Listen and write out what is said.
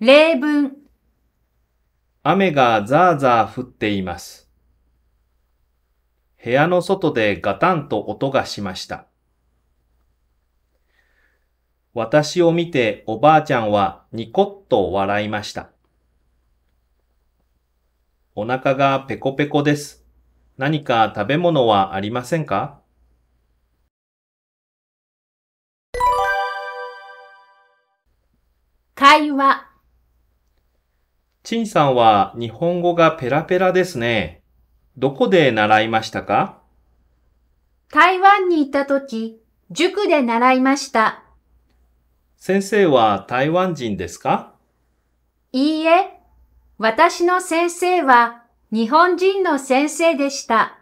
例文、雨がザーザー降っています。部屋の外でガタンと音がしました。私を見ておばあちゃんはニコッと笑いました。お腹がペコペコです。何か食べ物はありませんか？会話、陳さんは日本語がペラペラですね。どこで習いましたか？台湾にいたとき、塾で習いました。先生は台湾人ですか？いいえ、私の先生は日本人の先生でした。